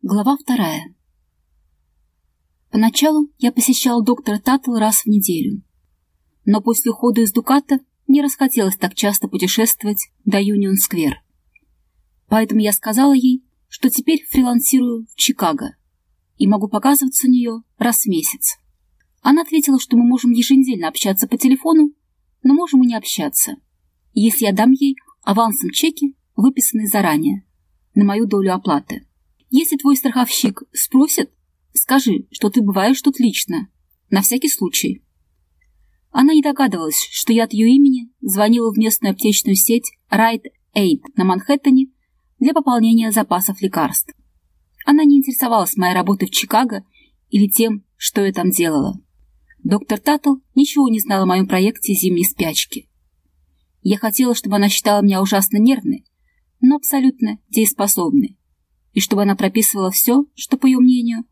Глава вторая. Поначалу я посещал доктора Таттл раз в неделю. Но после ухода из Дуката не расхотелось так часто путешествовать до Юнион-сквер. Поэтому я сказала ей, что теперь фрилансирую в Чикаго и могу показываться у нее раз в месяц. Она ответила, что мы можем еженедельно общаться по телефону, но можем и не общаться, если я дам ей авансом чеки, выписанные заранее, на мою долю оплаты. Если твой страховщик спросит, скажи, что ты бываешь тут лично, на всякий случай. Она не догадывалась, что я от ее имени звонила в местную аптечную сеть Rite Aid на Манхэттене для пополнения запасов лекарств. Она не интересовалась моей работой в Чикаго или тем, что я там делала. Доктор Таттл ничего не знала о моем проекте зимней спячки. Я хотела, чтобы она считала меня ужасно нервной, но абсолютно дееспособной и чтобы она прописывала все, что, по ее мнению,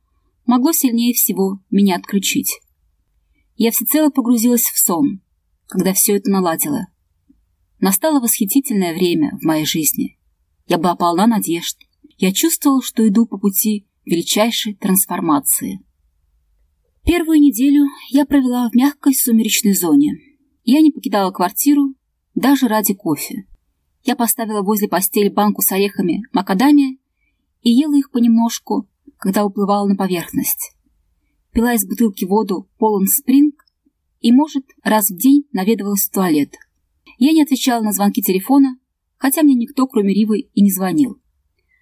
могло сильнее всего меня отключить. Я всецело погрузилась в сон, когда все это наладила. Настало восхитительное время в моей жизни. Я была полна надежд. Я чувствовала, что иду по пути величайшей трансформации. Первую неделю я провела в мягкой сумеречной зоне. Я не покидала квартиру даже ради кофе. Я поставила возле постели банку с орехами макадамия и ела их понемножку, когда уплывала на поверхность. Пила из бутылки воду полон спринг и, может, раз в день наведывалась в туалет. Я не отвечала на звонки телефона, хотя мне никто, кроме Ривы, и не звонил.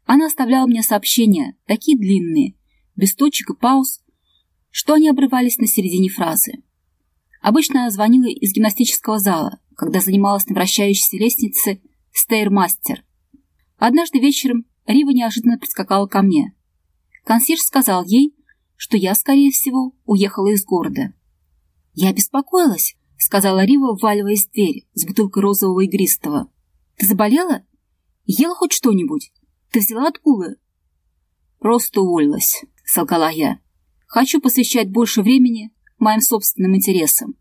Она оставляла мне сообщения, такие длинные, без точек и пауз, что они обрывались на середине фразы. Обычно она звонила из гимнастического зала, когда занималась на вращающейся лестнице стейрмастер. Однажды вечером Рива неожиданно прискакала ко мне. Консьерж сказал ей, что я, скорее всего, уехала из города. «Я беспокоилась», — сказала Рива, вваливаясь в дверь с бутылкой розового игристого. «Ты заболела? Ела хоть что-нибудь? Ты взяла отгулы?» «Просто уволилась», — солгала я. «Хочу посвящать больше времени моим собственным интересам».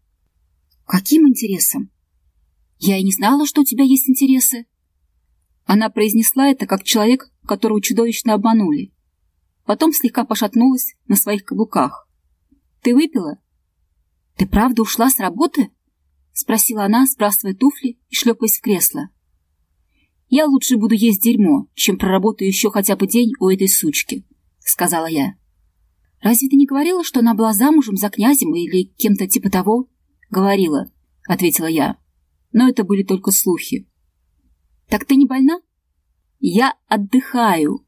«Каким интересам?» «Я и не знала, что у тебя есть интересы». Она произнесла это как человек, которого чудовищно обманули. Потом слегка пошатнулась на своих каблуках. «Ты выпила?» «Ты правда ушла с работы?» — спросила она, сбрасывая туфли и шлепаясь в кресло. «Я лучше буду есть дерьмо, чем проработаю еще хотя бы день у этой сучки», — сказала я. «Разве ты не говорила, что она была замужем за князем или кем-то типа того?» «Говорила», — ответила я. «Но это были только слухи». «Так ты не больна?» «Я отдыхаю».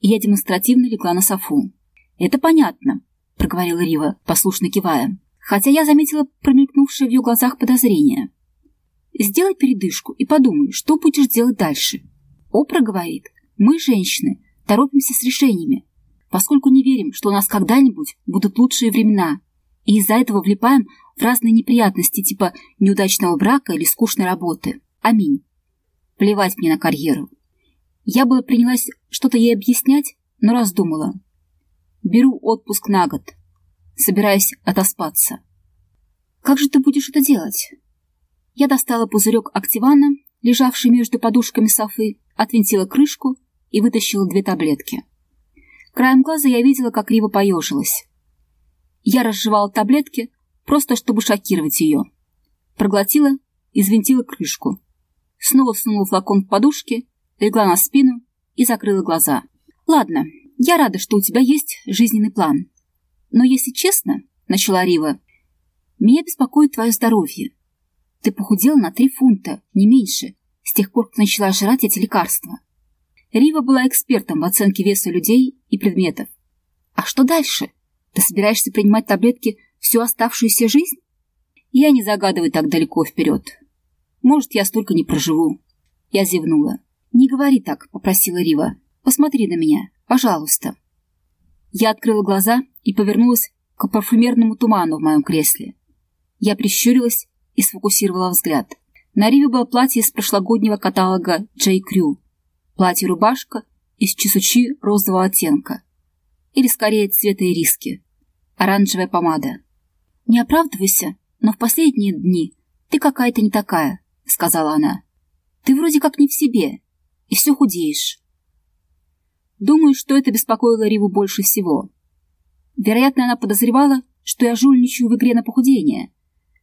Я демонстративно легла на софу. «Это понятно», — проговорила Рива, послушно кивая, хотя я заметила промелькнувшее в ее глазах подозрение. «Сделай передышку и подумай, что будешь делать дальше». Опра говорит, «Мы, женщины, торопимся с решениями, поскольку не верим, что у нас когда-нибудь будут лучшие времена, и из-за этого влипаем в разные неприятности типа неудачного брака или скучной работы. Аминь. Плевать мне на карьеру. Я была принялась что-то ей объяснять, но раздумала. Беру отпуск на год. Собираюсь отоспаться. Как же ты будешь это делать? Я достала пузырек активана, лежавший между подушками софы, отвинтила крышку и вытащила две таблетки. Краем глаза я видела, как Рива поежилась. Я разжевала таблетки, просто чтобы шокировать ее. Проглотила и взвинтила крышку. Снова сунула флакон в подушки легла на спину и закрыла глаза. «Ладно, я рада, что у тебя есть жизненный план. Но, если честно, — начала Рива, — меня беспокоит твое здоровье. Ты похудела на три фунта, не меньше, с тех пор, как начала жрать эти лекарства. Рива была экспертом в оценке веса людей и предметов. А что дальше? Ты собираешься принимать таблетки всю оставшуюся жизнь? Я не загадываю так далеко вперед. Может, я столько не проживу. Я зевнула. «Не говори так», — попросила Рива. «Посмотри на меня, пожалуйста». Я открыла глаза и повернулась к парфюмерному туману в моем кресле. Я прищурилась и сфокусировала взгляд. На Риве было платье из прошлогоднего каталога Джей Крю. Платье-рубашка из чесучи розового оттенка. Или скорее цвета ириски. Оранжевая помада. «Не оправдывайся, но в последние дни ты какая-то не такая», — сказала она. «Ты вроде как не в себе, и все худеешь. Думаю, что это беспокоило Риву больше всего. Вероятно, она подозревала, что я жульничаю в игре на похудение,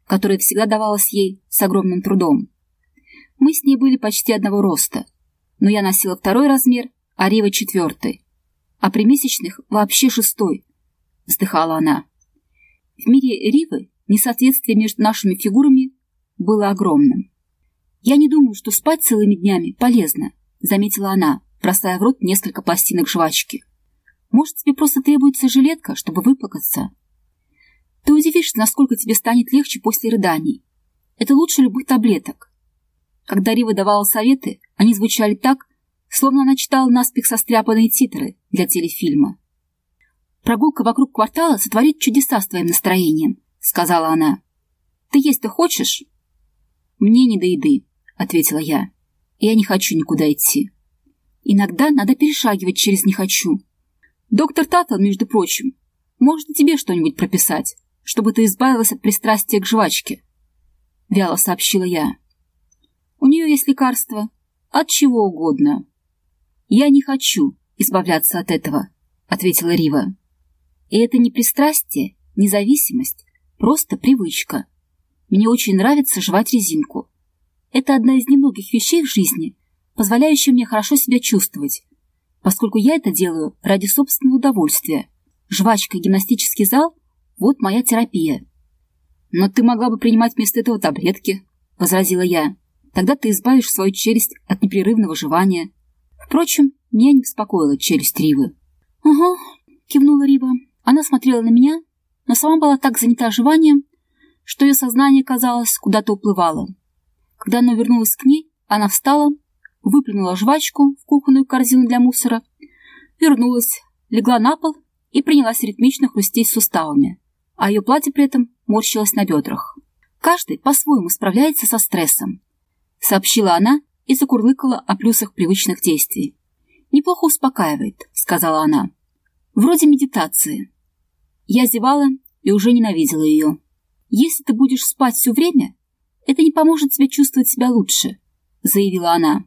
которая всегда давалась ей с огромным трудом. Мы с ней были почти одного роста, но я носила второй размер, а Рива — четвертый, а при месячных вообще шестой, — вздыхала она. В мире Ривы несоответствие между нашими фигурами было огромным. «Я не думаю, что спать целыми днями полезно», — заметила она, бросая в рот несколько пластинок жвачки. «Может, тебе просто требуется жилетка, чтобы выплакаться?» «Ты удивишься, насколько тебе станет легче после рыданий. Это лучше любых таблеток». Когда Рива давала советы, они звучали так, словно она читала наспех состряпанные титры для телефильма. «Прогулка вокруг квартала сотворит чудеса с твоим настроением», — сказала она. «Ты есть-то хочешь?» «Мне не до еды», — ответила я. «Я не хочу никуда идти». «Иногда надо перешагивать через «не хочу». Доктор Таттл, между прочим, может тебе что-нибудь прописать, чтобы ты избавилась от пристрастия к жвачке», — вяло сообщила я. «У нее есть лекарство. От чего угодно». «Я не хочу избавляться от этого», — ответила Рива. «И это не пристрастие, не зависимость, Просто привычка. Мне очень нравится жевать резинку. Это одна из немногих вещей в жизни, позволяющая мне хорошо себя чувствовать, поскольку я это делаю ради собственного удовольствия. Жвачка и гимнастический зал — вот моя терапия. «Но ты могла бы принимать вместо этого таблетки», — возразила я. «Тогда ты избавишь свою челюсть от непрерывного жевания». Впрочем, меня не беспокоила челюсть Ривы. «Ага», — кивнула Рива. Она смотрела на меня, но сама была так занята жеванием, что ее сознание, казалось, куда-то уплывало. Когда она вернулась к ней, она встала, выплюнула жвачку в кухонную корзину для мусора, вернулась, легла на пол и принялась ритмично хрустеть суставами, а ее платье при этом морщилось на бедрах. «Каждый по-своему справляется со стрессом», — сообщила она и закурлыкала о плюсах привычных действий. «Неплохо успокаивает», — сказала она. «Вроде медитации». Я зевала и уже ненавидела ее. «Если ты будешь спать все время, это не поможет тебе чувствовать себя лучше», — заявила она.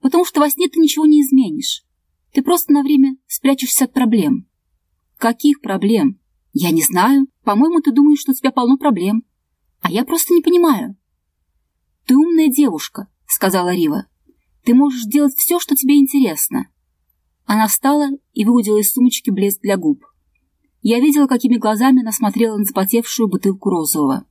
«Потому что во сне ты ничего не изменишь. Ты просто на время спрячешься от проблем». «Каких проблем?» «Я не знаю. По-моему, ты думаешь, что у тебя полно проблем. А я просто не понимаю». «Ты умная девушка», — сказала Рива. «Ты можешь делать все, что тебе интересно». Она встала и выудила из сумочки блеск для губ. Я видела, какими глазами она смотрела на запотевшую бутылку розового.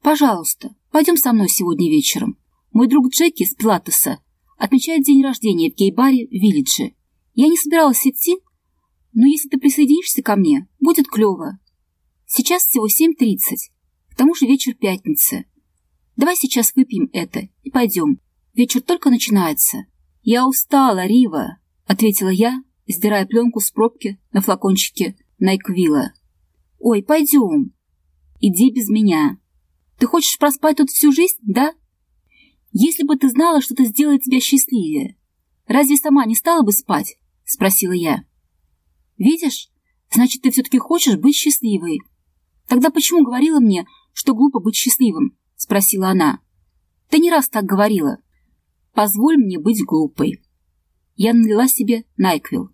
«Пожалуйста, пойдем со мной сегодня вечером. Мой друг Джеки из Пилатеса отмечает день рождения в гей-баре в. Я не собиралась идти, но если ты присоединишься ко мне, будет клево. Сейчас всего 7.30, к тому же вечер пятницы. Давай сейчас выпьем это и пойдем. Вечер только начинается». «Я устала, Рива», — ответила я, сдирая пленку с пробки на флакончике Найквилла. «Ой, пойдем. Иди без меня. Ты хочешь проспать тут всю жизнь, да? Если бы ты знала, что это сделает тебя счастливее, разве сама не стала бы спать?» — спросила я. «Видишь, значит, ты все-таки хочешь быть счастливой. Тогда почему говорила мне, что глупо быть счастливым?» — спросила она. «Ты не раз так говорила. Позволь мне быть глупой». Я налила себе Найквилл.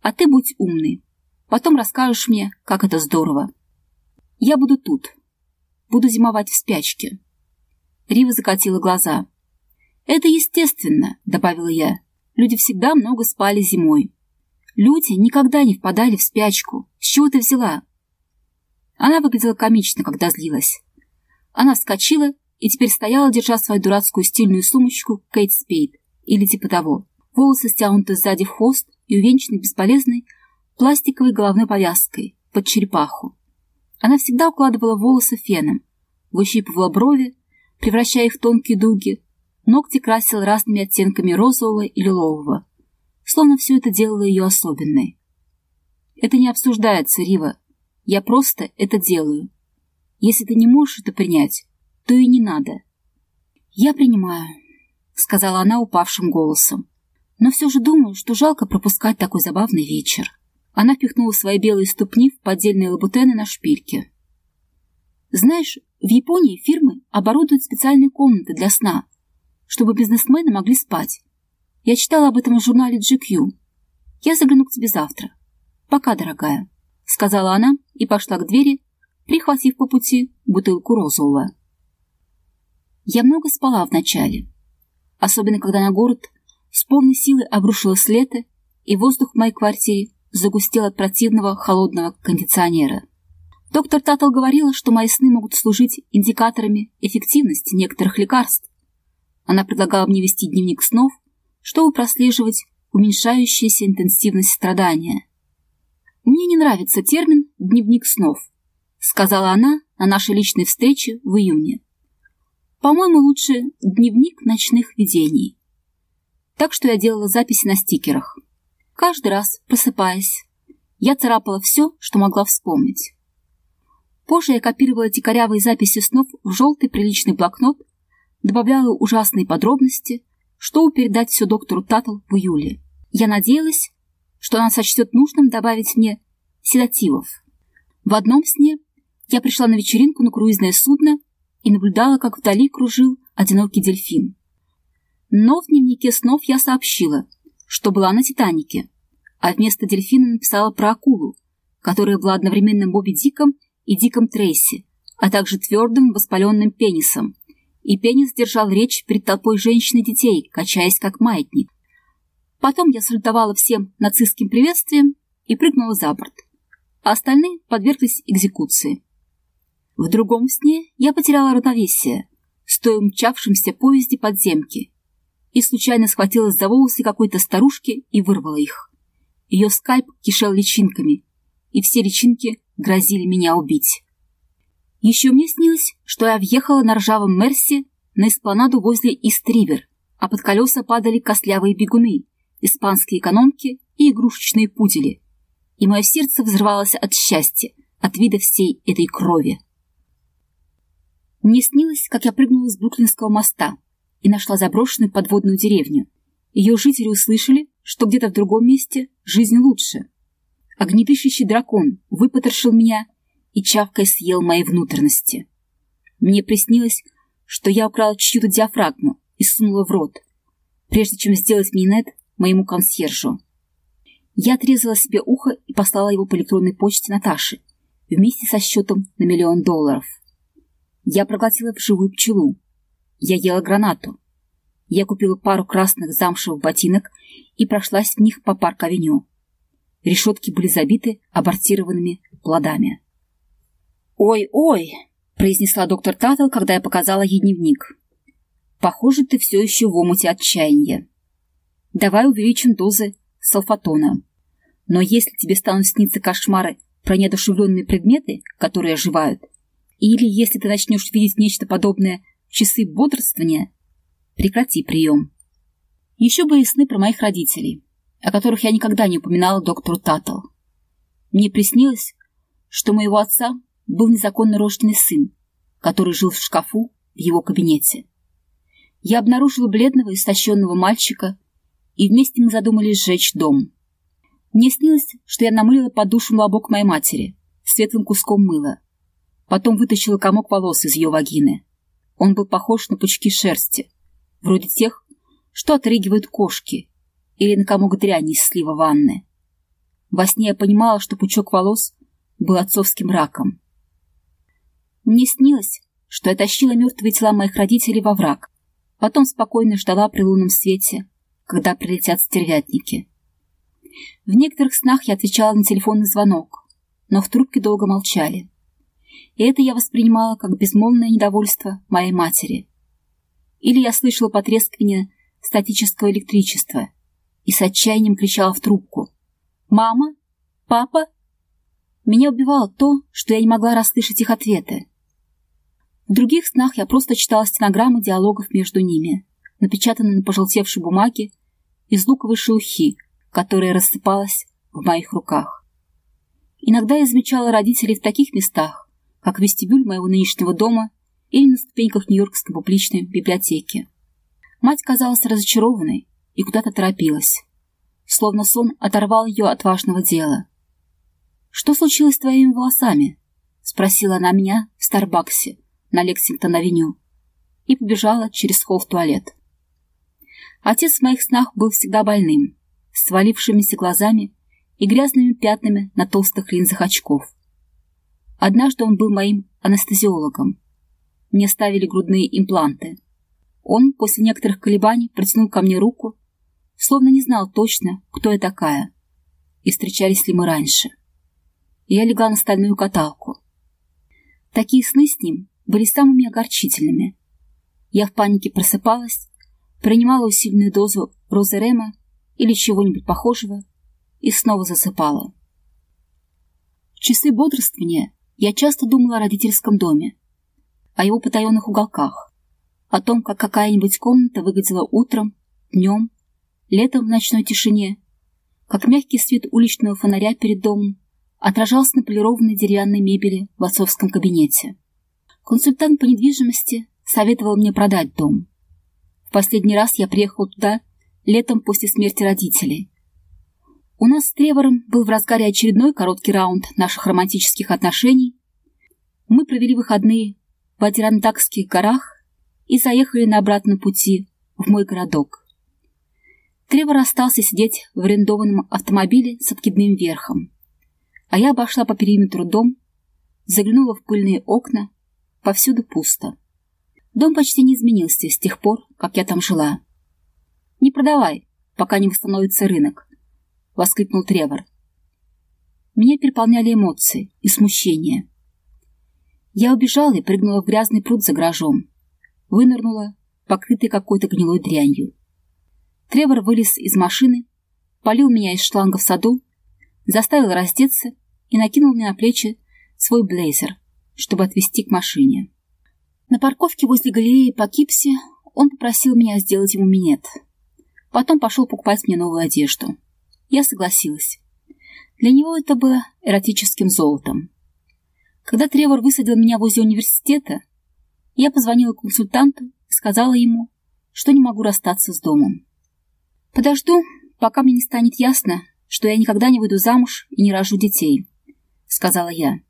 «А ты будь умный. Потом расскажешь мне, как это здорово. Я буду тут. Буду зимовать в спячке. Рива закатила глаза. Это естественно, добавила я. Люди всегда много спали зимой. Люди никогда не впадали в спячку. С чего ты взяла? Она выглядела комично, когда злилась. Она вскочила и теперь стояла, держа свою дурацкую стильную сумочку Кейт Спейд или типа того. Волосы стянуты сзади в хвост и увенчаны бесполезной, пластиковой головной повязкой под черепаху. Она всегда укладывала волосы феном, выщипывала брови, превращая их в тонкие дуги, ногти красила разными оттенками розового и лилового, словно все это делало ее особенной. Это не обсуждается, Рива. Я просто это делаю. Если ты не можешь это принять, то и не надо. Я принимаю, — сказала она упавшим голосом. Но все же думаю, что жалко пропускать такой забавный вечер. Она впихнула свои белые ступни в поддельные лабутены на шпильке. Знаешь, в Японии фирмы оборудуют специальные комнаты для сна, чтобы бизнесмены могли спать. Я читала об этом в журнале GQ. Я загляну к тебе завтра. Пока, дорогая, — сказала она и пошла к двери, прихватив по пути бутылку розового. Я много спала вначале, особенно когда на город с полной силы обрушилось лето, и воздух в моей квартире загустел от противного холодного кондиционера. Доктор Таттл говорила, что мои сны могут служить индикаторами эффективности некоторых лекарств. Она предлагала мне вести дневник снов, чтобы прослеживать уменьшающуюся интенсивность страдания. «Мне не нравится термин «дневник снов», — сказала она на нашей личной встрече в июне. «По-моему, лучше дневник ночных видений». Так что я делала записи на стикерах. Каждый раз, просыпаясь, я царапала все, что могла вспомнить. Позже я копировала эти корявые записи снов в желтый приличный блокнот, добавляла ужасные подробности, чтобы передать все доктору Таттл в июле. Я надеялась, что она сочтет нужным добавить мне седативов. В одном сне я пришла на вечеринку на круизное судно и наблюдала, как вдали кружил одинокий дельфин. Но в дневнике снов я сообщила, что была на «Титанике», а вместо дельфина написала про акулу, которая была одновременно Бобби Диком и Диком Трейси, а также твердым воспаленным пенисом. И пенис держал речь перед толпой женщин и детей, качаясь как маятник. Потом я сальтовала всем нацистским приветствием и прыгнула за борт, а остальные подверглись экзекуции. В другом сне я потеряла равновесие, стоя в мчавшемся поезде подземки, и случайно схватилась за волосы какой-то старушки и вырвала их. Ее скальп кишел личинками, и все личинки грозили меня убить. Еще мне снилось, что я въехала на ржавом Мерсе на эспланаду возле Истривер, а под колеса падали костлявые бегуны, испанские экономки и игрушечные пудели. И мое сердце взрывалось от счастья, от вида всей этой крови. Мне снилось, как я прыгнула с Бруклинского моста и нашла заброшенную подводную деревню. Ее жители услышали, что где-то в другом месте жизнь лучше. Огнедышащий дракон выпотрошил меня и чавкой съел мои внутренности. Мне приснилось, что я украла чью-то диафрагму и сунула в рот, прежде чем сделать минет моему консьержу. Я отрезала себе ухо и послала его по электронной почте Наташе вместе со счетом на миллион долларов. Я проглотила вживую пчелу. Я ела гранату. Я купила пару красных замшевых ботинок и прошлась в них по парк-авеню. Решетки были забиты абортированными плодами. «Ой-ой!» — произнесла доктор Таттл, когда я показала ей дневник. «Похоже, ты все еще в омуте отчаяния. Давай увеличим дозы салфатона. Но если тебе станут сниться кошмары про неодушевленные предметы, которые оживают, или если ты начнешь видеть нечто подобное часы бодрствования, Прекрати прием. Еще были сны про моих родителей, о которых я никогда не упоминала доктору Таттл. Мне приснилось, что моего отца был незаконно рожденный сын, который жил в шкафу в его кабинете. Я обнаружила бледного истощенного мальчика, и вместе мы задумали сжечь дом. Мне снилось, что я намылила под душем лобок моей матери светлым куском мыла. Потом вытащила комок волос из ее вагины. Он был похож на пучки шерсти, вроде тех, что отрыгивают кошки, или на комок дряни из слива ванны. Во сне я понимала, что пучок волос был отцовским раком. Мне снилось, что я тащила мертвые тела моих родителей во враг, потом спокойно ждала при лунном свете, когда прилетят стервятники. В некоторых снах я отвечала на телефонный звонок, но в трубке долго молчали. И это я воспринимала как безмолвное недовольство моей матери — или я слышала потрескивание статического электричества и с отчаянием кричала в трубку. «Мама? Папа?» Меня убивало то, что я не могла расслышать их ответы. В других снах я просто читала стенограммы диалогов между ними, напечатанные на пожелтевшей бумаге из луковой шелухи, которая рассыпалась в моих руках. Иногда я замечала родителей в таких местах, как вестибюль моего нынешнего дома или на ступеньках Нью-Йоркской публичной библиотеки. Мать казалась разочарованной и куда-то торопилась. Словно сон оторвал ее от важного дела. «Что случилось с твоими волосами?» — спросила она меня в Старбаксе на Лексингтон-авеню и побежала через холл в туалет. Отец в моих снах был всегда больным, с свалившимися глазами и грязными пятнами на толстых линзах очков. Однажды он был моим анестезиологом. Мне ставили грудные импланты. Он после некоторых колебаний протянул ко мне руку, словно не знал точно, кто я такая, и встречались ли мы раньше. я легла на стальную каталку. Такие сны с ним были самыми огорчительными. Я в панике просыпалась, принимала усиленную дозу розерема или чего-нибудь похожего и снова засыпала. Часы бодрствования я часто думала о родительском доме, о его потаенных уголках, о том, как какая-нибудь комната выглядела утром, днем, летом в ночной тишине, как мягкий свет уличного фонаря перед домом отражался на полированной деревянной мебели в отцовском кабинете. Консультант по недвижимости советовал мне продать дом. В последний раз я приехал туда летом после смерти родителей. У нас с Тревором был в разгаре очередной короткий раунд наших романтических отношений. Мы провели выходные в Адирантакских горах и заехали на обратном пути в мой городок. Тревор остался сидеть в арендованном автомобиле с откидным верхом, а я обошла по периметру дом, заглянула в пыльные окна, повсюду пусто. Дом почти не изменился с тех пор, как я там жила. «Не продавай, пока не восстановится рынок», — воскликнул Тревор. Меня переполняли эмоции и смущение. Я убежала и прыгнула в грязный пруд за гаражом. Вынырнула, покрытый какой-то гнилой дрянью. Тревор вылез из машины, полил меня из шланга в саду, заставил раздеться и накинул мне на плечи свой блейзер, чтобы отвезти к машине. На парковке возле галереи по Кипсе он попросил меня сделать ему минет. Потом пошел покупать мне новую одежду. Я согласилась. Для него это было эротическим золотом. Когда Тревор высадил меня возле университета, я позвонила консультанту и сказала ему, что не могу расстаться с домом. «Подожду, пока мне не станет ясно, что я никогда не выйду замуж и не рожу детей», — сказала я.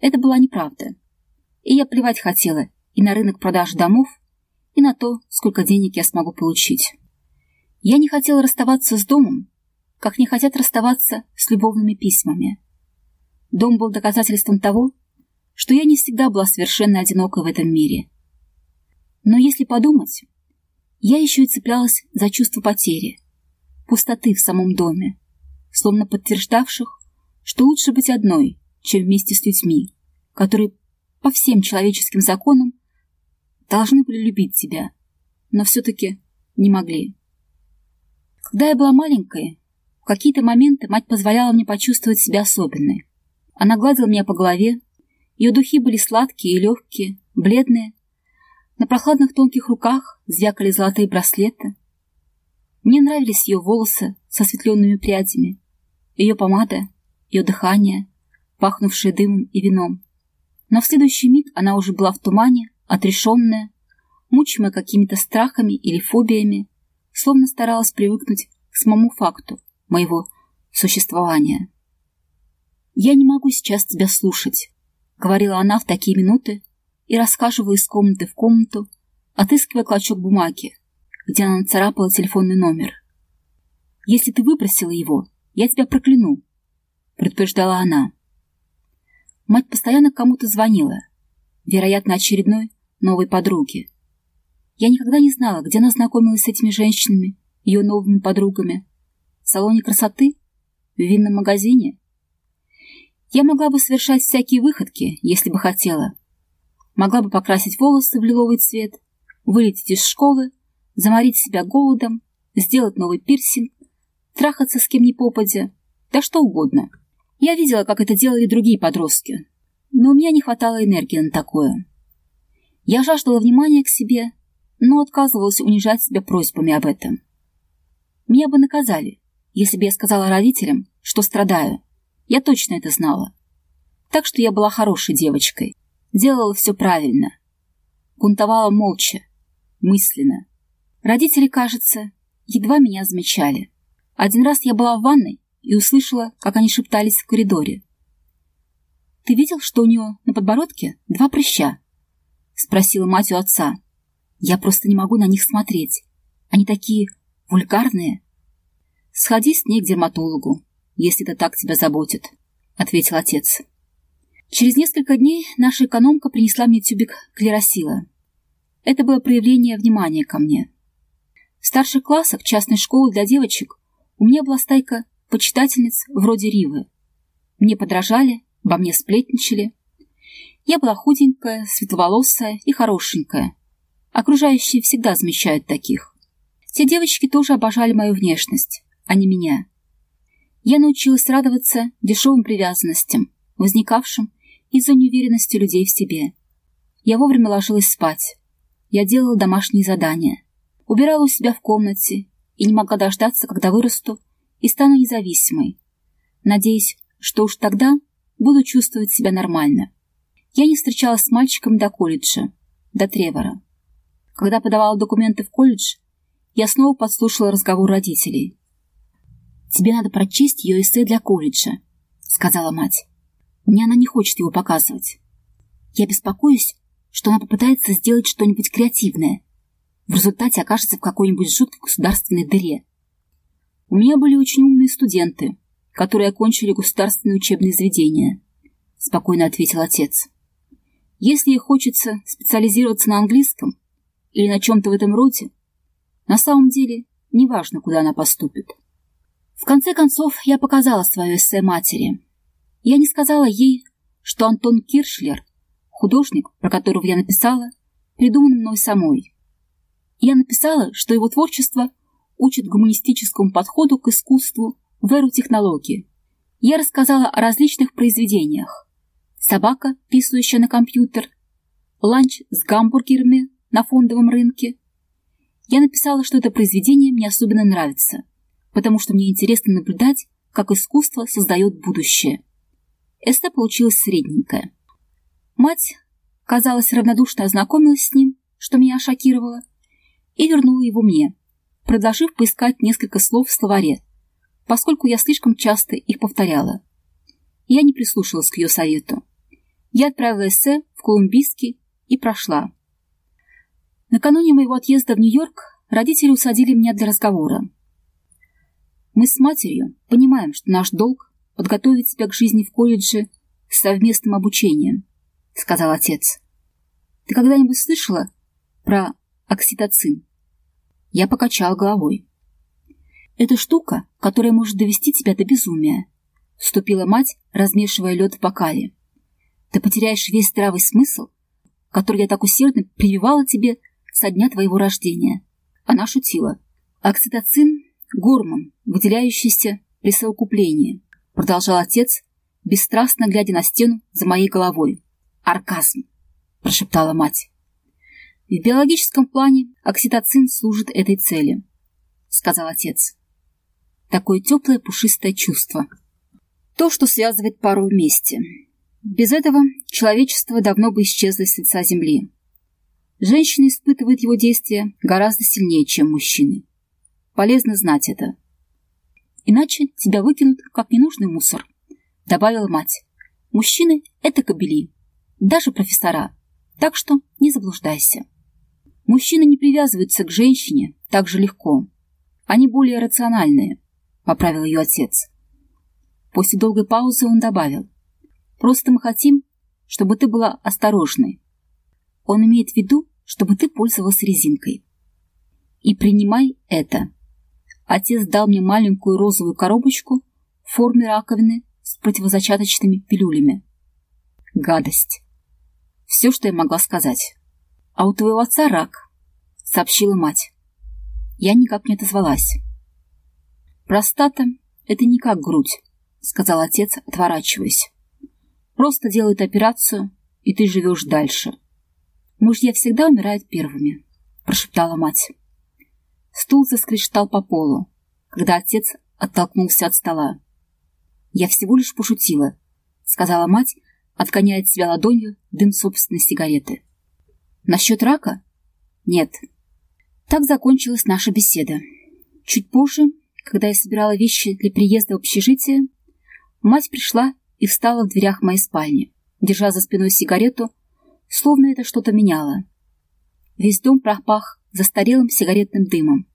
Это была неправда и я плевать хотела и на рынок продажи домов, и на то, сколько денег я смогу получить. Я не хотела расставаться с домом, как не хотят расставаться с любовными письмами. Дом был доказательством того, что я не всегда была совершенно одинокой в этом мире. Но если подумать, я еще и цеплялась за чувство потери, пустоты в самом доме, словно подтверждавших, что лучше быть одной, чем вместе с людьми, которые по всем человеческим законам должны были любить тебя, но все-таки не могли. Когда я была маленькая, в какие-то моменты мать позволяла мне почувствовать себя особенной. Она гладила меня по голове, ее духи были сладкие и легкие, бледные. На прохладных тонких руках звякали золотые браслеты. Мне нравились ее волосы со светленными прядями, ее помада, ее дыхание, пахнувшее дымом и вином. Но в следующий миг она уже была в тумане, отрешенная, мучимая какими-то страхами или фобиями, словно старалась привыкнуть к самому факту моего существования. «Я не могу сейчас тебя слушать», — говорила она в такие минуты и рассказывала из комнаты в комнату, отыскивая клочок бумаги, где она нацарапала телефонный номер. «Если ты выбросила его, я тебя прокляну», — предупреждала она. Мать постоянно кому-то звонила, вероятно, очередной новой подруге. Я никогда не знала, где она знакомилась с этими женщинами, ее новыми подругами. В салоне красоты? В винном магазине? Я могла бы совершать всякие выходки, если бы хотела. Могла бы покрасить волосы в лиловый цвет, вылететь из школы, заморить себя голодом, сделать новый пирсинг, трахаться с кем ни попадя, да что угодно. Я видела, как это делали другие подростки, но у меня не хватало энергии на такое. Я жаждала внимания к себе, но отказывалась унижать себя просьбами об этом. Меня бы наказали, если бы я сказала родителям, что страдаю. Я точно это знала. Так что я была хорошей девочкой, делала все правильно. Бунтовала молча, мысленно. Родители, кажется, едва меня замечали. Один раз я была в ванной и услышала, как они шептались в коридоре. «Ты видел, что у нее на подбородке два прыща?» — спросила мать у отца. «Я просто не могу на них смотреть. Они такие вульгарные». Сходи с ней к дерматологу, если это так тебя заботит, — ответил отец. Через несколько дней наша экономка принесла мне тюбик клеросила. Это было проявление внимания ко мне. В старших классах частной школы для девочек у меня была стайка почитательниц вроде Ривы. Мне подражали, обо мне сплетничали. Я была худенькая, светловолосая и хорошенькая. Окружающие всегда замечают таких. Те девочки тоже обожали мою внешность, а не меня. Я научилась радоваться дешевым привязанностям, возникавшим из-за неуверенности людей в себе. Я вовремя ложилась спать. Я делала домашние задания. Убирала у себя в комнате и не могла дождаться, когда вырасту и стану независимой, надеясь, что уж тогда буду чувствовать себя нормально. Я не встречалась с мальчиком до колледжа, до Тревора. Когда подавала документы в колледж, я снова подслушала разговор родителей. «Тебе надо прочесть ее эссе для колледжа», — сказала мать. «Мне она не хочет его показывать. Я беспокоюсь, что она попытается сделать что-нибудь креативное. В результате окажется в какой-нибудь жуткой государственной дыре. У меня были очень умные студенты, которые окончили государственные учебные заведения», — спокойно ответил отец. «Если ей хочется специализироваться на английском или на чем-то в этом роде, на самом деле неважно, куда она поступит». В конце концов, я показала свое эссе матери. Я не сказала ей, что Антон Киршлер, художник, про которого я написала, придуман мной самой. Я написала, что его творчество учит гуманистическому подходу к искусству в эру технологий. Я рассказала о различных произведениях. Собака, писающая на компьютер, ланч с гамбургерами на фондовом рынке. Я написала, что это произведение мне особенно нравится – потому что мне интересно наблюдать, как искусство создает будущее. Эссе получилось средненькое. Мать, казалось, равнодушно ознакомилась с ним, что меня шокировало, и вернула его мне, предложив поискать несколько слов в словаре, поскольку я слишком часто их повторяла. Я не прислушалась к ее совету. Я отправила эссе в Колумбийский и прошла. Накануне моего отъезда в Нью-Йорк родители усадили меня для разговора. Мы с матерью понимаем, что наш долг — подготовить себя к жизни в колледже с совместным обучением, — сказал отец. Ты когда-нибудь слышала про окситоцин? Я покачал головой. Это штука, которая может довести тебя до безумия, — вступила мать, размешивая лед в бокале. Ты потеряешь весь здравый смысл, который я так усердно прививала тебе со дня твоего рождения. Она шутила. Окситоцин Гормон, выделяющийся при совокуплении, продолжал отец, бесстрастно глядя на стену за моей головой. Арказм, прошептала мать. В биологическом плане окситоцин служит этой цели, сказал отец. Такое теплое пушистое чувство. То, что связывает пару вместе. Без этого человечество давно бы исчезло с лица земли. Женщины испытывают его действия гораздо сильнее, чем мужчины. Полезно знать это. Иначе тебя выкинут, как ненужный мусор, — добавила мать. Мужчины — это кобели, даже профессора, так что не заблуждайся. Мужчины не привязываются к женщине так же легко. Они более рациональные, — поправил ее отец. После долгой паузы он добавил. Просто мы хотим, чтобы ты была осторожной. Он имеет в виду, чтобы ты пользовалась резинкой. И принимай это. Отец дал мне маленькую розовую коробочку в форме раковины с противозачаточными пилюлями. Гадость. Все, что я могла сказать. А у твоего отца рак, сообщила мать. Я никак не отозвалась. Простата — это не как грудь, сказал отец, отворачиваясь. Просто делают операцию, и ты живешь дальше. Мужья всегда умирают первыми, прошептала мать. Стул заскрештал по полу, когда отец оттолкнулся от стола. «Я всего лишь пошутила», — сказала мать, отгоняя от себя ладонью дым собственной сигареты. «Насчет рака? Нет». Так закончилась наша беседа. Чуть позже, когда я собирала вещи для приезда в общежитие, мать пришла и встала в дверях моей спальни, держа за спиной сигарету, словно это что-то меняло. Весь дом пропах застарелым сигаретным дымом.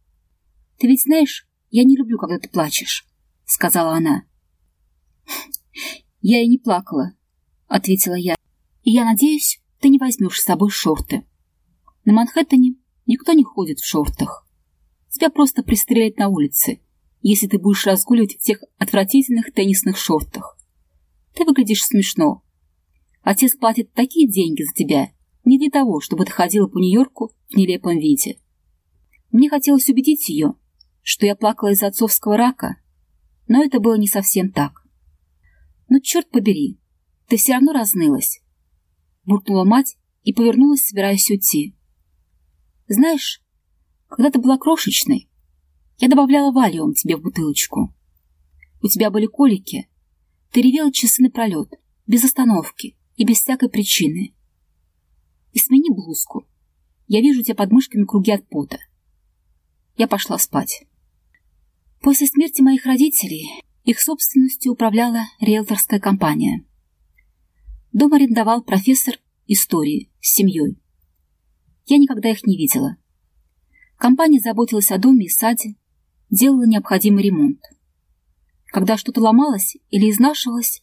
«Ты ведь знаешь, «Я не люблю, когда ты плачешь», — сказала она. «Я и не плакала», — ответила я. «И я надеюсь, ты не возьмешь с собой шорты. На Манхэттене никто не ходит в шортах. Тебя просто пристрелят на улице, если ты будешь разгуливать в тех отвратительных теннисных шортах. Ты выглядишь смешно. Отец платит такие деньги за тебя не для того, чтобы ты ходила по Нью-Йорку в нелепом виде. Мне хотелось убедить ее, что я плакала из-за отцовского рака, но это было не совсем так. «Ну, черт побери, ты все равно разнылась!» Буркнула мать и повернулась, собираясь уйти. «Знаешь, когда ты была крошечной, я добавляла валиум тебе в бутылочку. У тебя были колики, ты ревела часы напролет, без остановки и без всякой причины. И смени блузку. Я вижу тебя под мышками круги от пота. Я пошла спать. После смерти моих родителей их собственностью управляла риэлторская компания. Дом арендовал профессор истории с семьей. Я никогда их не видела. Компания заботилась о доме и саде, делала необходимый ремонт. Когда что-то ломалось или изнашивалось,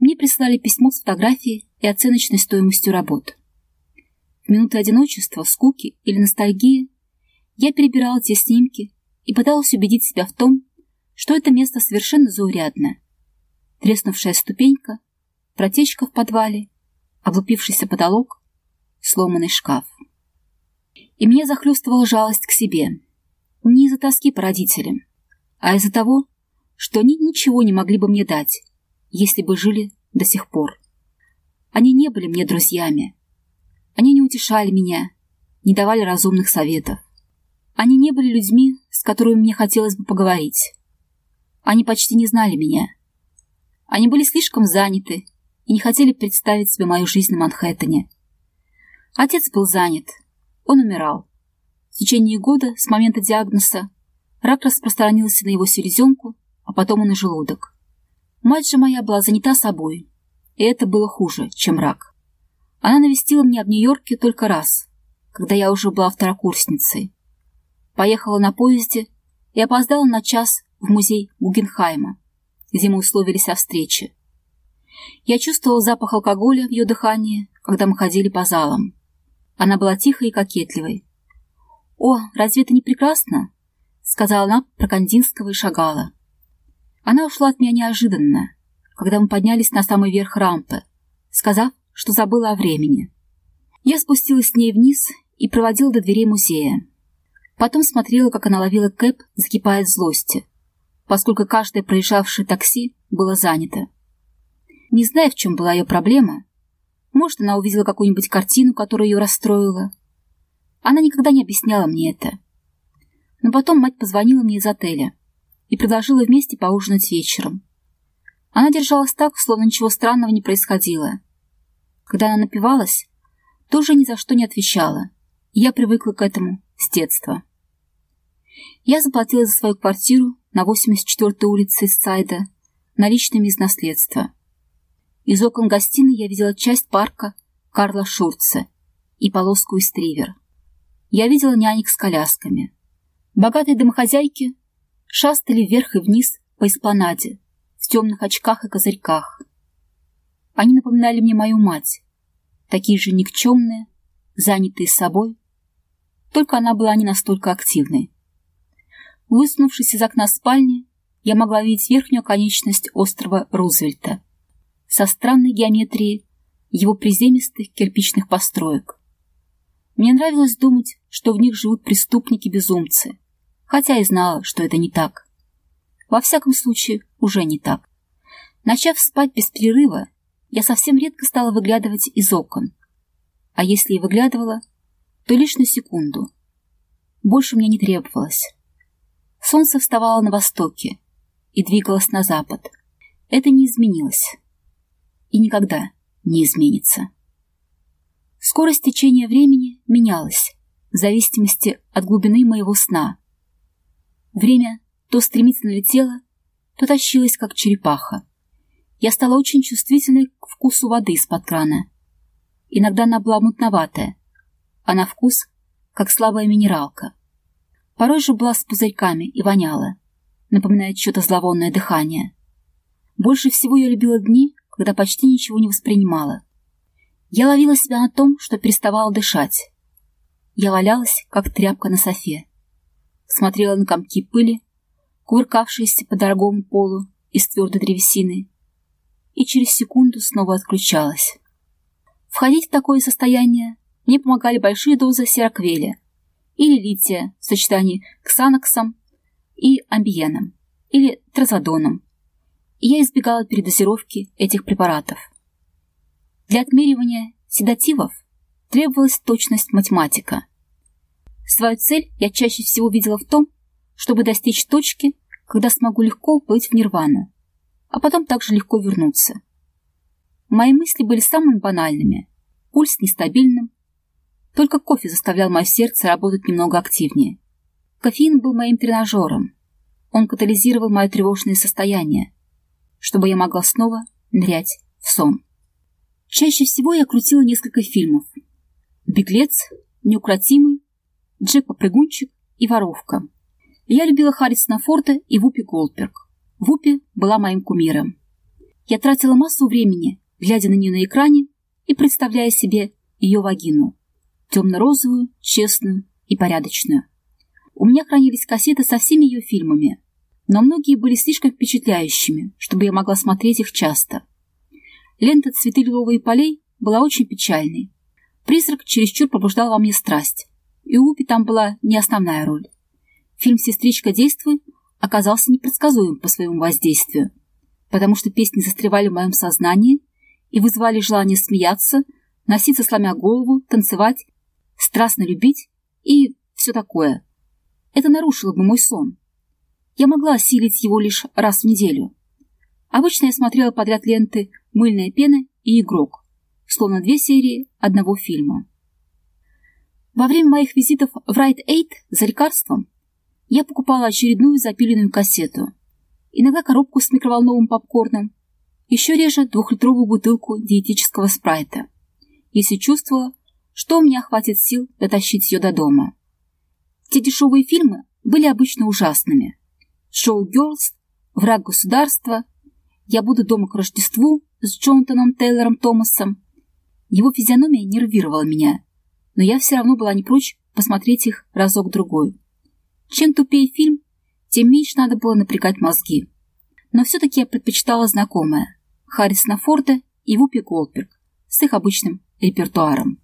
мне прислали письмо с фотографией и оценочной стоимостью работ. В минуты одиночества, скуки или ностальгии я перебирала те снимки и пыталась убедить себя в том, что это место совершенно заурядное. Треснувшая ступенька, протечка в подвале, облупившийся потолок, сломанный шкаф. И мне захлестывала жалость к себе. Не из-за тоски по родителям, а из-за того, что они ничего не могли бы мне дать, если бы жили до сих пор. Они не были мне друзьями. Они не утешали меня, не давали разумных советов. Они не были людьми, с которыми мне хотелось бы поговорить. Они почти не знали меня. Они были слишком заняты и не хотели представить себе мою жизнь на Манхэттене. Отец был занят. Он умирал. В течение года, с момента диагноза, рак распространился на его селезенку, а потом и на желудок. Мать же моя была занята собой, и это было хуже, чем рак. Она навестила меня в Нью-Йорке только раз, когда я уже была второкурсницей поехала на поезде и опоздала на час в музей Гугенхайма, где мы условились о встрече. Я чувствовала запах алкоголя в ее дыхании, когда мы ходили по залам. Она была тихой и кокетливой. «О, разве это не прекрасно?» — сказала она про Кандинского и шагала. Она ушла от меня неожиданно, когда мы поднялись на самый верх рампы, сказав, что забыла о времени. Я спустилась с ней вниз и проводила до дверей музея. Потом смотрела, как она ловила Кэп, закипая от злости, поскольку каждое проезжавшее такси было занято. Не зная, в чем была ее проблема, может, она увидела какую-нибудь картину, которая ее расстроила. Она никогда не объясняла мне это. Но потом мать позвонила мне из отеля и предложила вместе поужинать вечером. Она держалась так, словно ничего странного не происходило. Когда она напивалась, тоже ни за что не отвечала, я привыкла к этому с детства. Я заплатила за свою квартиру на 84-й улице Сайда наличными из наследства. Из окон гостиной я видела часть парка Карла Шурца и полоску из Тривер. Я видела нянек с колясками. Богатые домохозяйки шастали вверх и вниз по эспланаде в темных очках и козырьках. Они напоминали мне мою мать, такие же никчемные, занятые собой, только она была не настолько активной. Высунувшись из окна спальни, я могла видеть верхнюю конечность острова Рузвельта со странной геометрией его приземистых кирпичных построек. Мне нравилось думать, что в них живут преступники-безумцы, хотя и знала, что это не так. Во всяком случае, уже не так. Начав спать без перерыва, я совсем редко стала выглядывать из окон. А если и выглядывала, то лишь на секунду. Больше мне не требовалось. Солнце вставало на востоке и двигалось на запад. Это не изменилось. И никогда не изменится. Скорость течения времени менялась в зависимости от глубины моего сна. Время то стремительно летело, то тащилось, как черепаха. Я стала очень чувствительной к вкусу воды из-под крана. Иногда она была мутноватая, а на вкус, как слабая минералка. Порой же была с пузырьками и воняла, напоминая что-то зловонное дыхание. Больше всего я любила дни, когда почти ничего не воспринимала. Я ловила себя на том, что переставала дышать. Я валялась, как тряпка на софе. Смотрела на комки пыли, кувыркавшиеся по дорогому полу из твердой древесины, и через секунду снова отключалась. Входить в такое состояние мне помогали большие дозы сероквеля или лития в сочетании ксаноксом и амбиеном или тразодоном, и я избегала передозировки этих препаратов. Для отмеривания седативов требовалась точность математика. Свою цель я чаще всего видела в том, чтобы достичь точки, когда смогу легко уплыть в нирвану, а потом также легко вернуться. Мои мысли были самыми банальными, пульс нестабильным, только кофе заставлял мое сердце работать немного активнее. Кофеин был моим тренажером. Он катализировал мое тревожное состояние, чтобы я могла снова нырять в сон. Чаще всего я крутила несколько фильмов. «Беглец», «Неукротимый», «Джек-попрыгунчик» и «Воровка». Я любила Харрисона Форда и Вупи Голдберг. Вупи была моим кумиром. Я тратила массу времени, глядя на нее на экране и представляя себе ее вагину. Темно-розовую, честную и порядочную. У меня хранились кассеты со всеми ее фильмами, но многие были слишком впечатляющими, чтобы я могла смотреть их часто. Лента «Цветы лиловые полей» была очень печальной. Призрак чересчур пробуждал во мне страсть, и Упи там была не основная роль. Фильм «Сестричка, действуй» оказался непредсказуем по своему воздействию, потому что песни застревали в моем сознании и вызывали желание смеяться, носиться сломя голову, танцевать, страстно любить и все такое. Это нарушило бы мой сон. Я могла осилить его лишь раз в неделю. Обычно я смотрела подряд ленты «Мыльная пена» и «Игрок», словно две серии одного фильма. Во время моих визитов в Райт Эйд за лекарством я покупала очередную запиленную кассету, иногда коробку с микроволновым попкорном, еще реже двухлитровую бутылку диетического спрайта, если чувствовала, что у меня хватит сил дотащить ее до дома. Те дешевые фильмы были обычно ужасными. «Шоу Герлз», «Враг государства», «Я буду дома к Рождеству» с Джонатаном Тейлором Томасом. Его физиономия нервировала меня, но я все равно была не прочь посмотреть их разок-другой. Чем тупее фильм, тем меньше надо было напрягать мозги. Но все-таки я предпочитала знакомое — Харрисона Форда и Вупи Голдберг с их обычным репертуаром.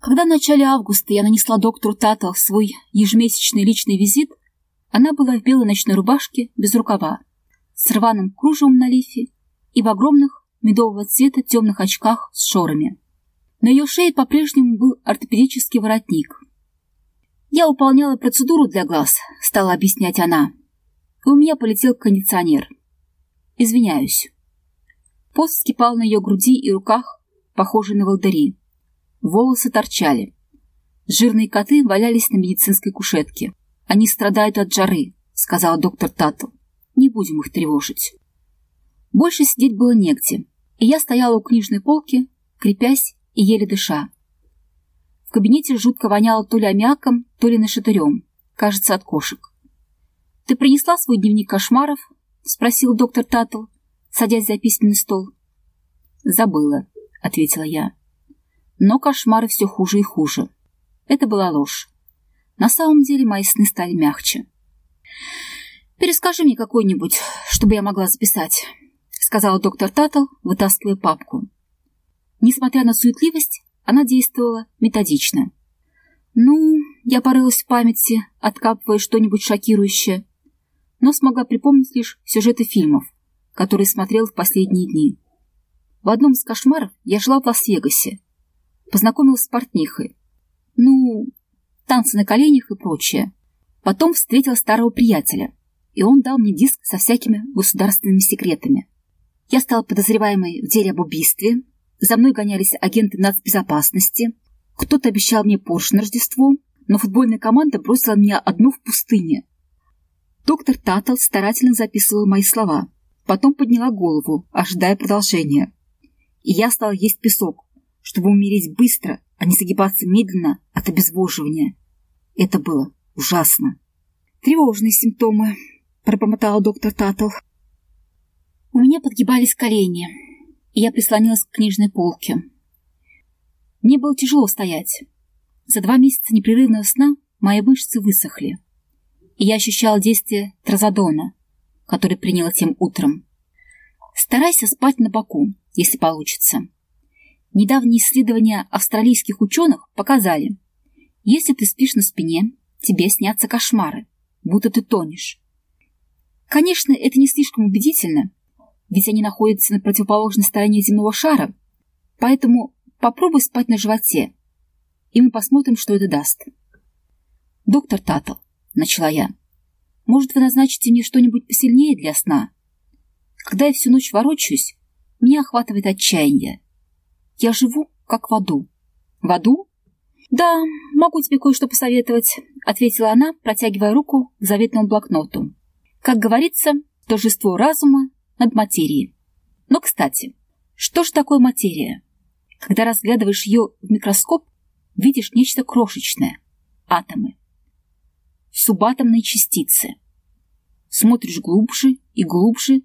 Когда в начале августа я нанесла доктору Таттл свой ежемесячный личный визит, она была в белой ночной рубашке без рукава, с рваным кружевом на лифе и в огромных медового цвета темных очках с шорами. На ее шее по-прежнему был ортопедический воротник. «Я выполняла процедуру для глаз», — стала объяснять она. У меня полетел кондиционер. «Извиняюсь». Пост скипал на ее груди и руках, похожий на волдыри. Волосы торчали. Жирные коты валялись на медицинской кушетке. «Они страдают от жары», — сказала доктор Таттл. «Не будем их тревожить». Больше сидеть было негде, и я стояла у книжной полки, крепясь и еле дыша. В кабинете жутко воняло то ли аммиаком, то ли нашатырем, кажется, от кошек. «Ты принесла свой дневник кошмаров?» — спросил доктор Таттл, садясь за письменный стол. «Забыла», — ответила я. Но кошмары все хуже и хуже. Это была ложь. На самом деле мои сны стали мягче. «Перескажи мне какой-нибудь, чтобы я могла записать», — сказала доктор Таттл, вытаскивая папку. Несмотря на суетливость, она действовала методично. «Ну, я порылась в памяти, откапывая что-нибудь шокирующее, но смогла припомнить лишь сюжеты фильмов, которые смотрел в последние дни. В одном из кошмаров я жила в Лас-Вегасе, Познакомилась с портнихой. Ну, танцы на коленях и прочее. Потом встретила старого приятеля, и он дал мне диск со всякими государственными секретами. Я стала подозреваемой в деле об убийстве, за мной гонялись агенты нацбезопасности, кто-то обещал мне Порш на Рождество, но футбольная команда бросила меня одну в пустыне. Доктор Таттл старательно записывал мои слова, потом подняла голову, ожидая продолжения. И я стала есть песок, чтобы умереть быстро, а не загибаться медленно от обезвоживания. Это было ужасно. Тревожные симптомы, пробормотала доктор Таттл. У меня подгибались колени, и я прислонилась к книжной полке. Мне было тяжело стоять. За два месяца непрерывного сна мои мышцы высохли, и я ощущала действие тразодона, который приняла тем утром. Старайся спать на боку, если получится. Недавние исследования австралийских ученых показали, если ты спишь на спине, тебе снятся кошмары, будто ты тонешь. Конечно, это не слишком убедительно, ведь они находятся на противоположной стороне земного шара, поэтому попробуй спать на животе, и мы посмотрим, что это даст. «Доктор Таттл», — начала я, — «может, вы назначите мне что-нибудь посильнее для сна? Когда я всю ночь ворочаюсь, меня охватывает отчаяние. Я живу, как в аду». «В аду?» «Да, могу тебе кое-что посоветовать», — ответила она, протягивая руку к заветному блокноту. «Как говорится, торжество разума над материей. Но, кстати, что же такое материя? Когда разглядываешь ее в микроскоп, видишь нечто крошечное — атомы. Субатомные частицы. Смотришь глубже и глубже,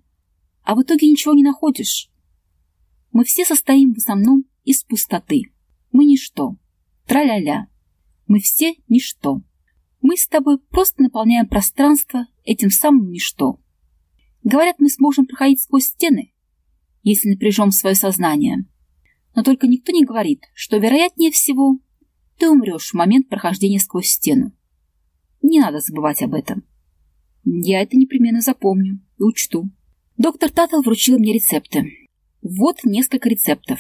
а в итоге ничего не находишь. Мы все состоим в основном из пустоты. Мы ничто. Тра-ля-ля. Мы все ничто. Мы с тобой просто наполняем пространство этим самым ничто. Говорят, мы сможем проходить сквозь стены, если напряжем свое сознание. Но только никто не говорит, что, вероятнее всего, ты умрешь в момент прохождения сквозь стену. Не надо забывать об этом. Я это непременно запомню и учту. Доктор Таттл вручила мне рецепты. Вот несколько рецептов.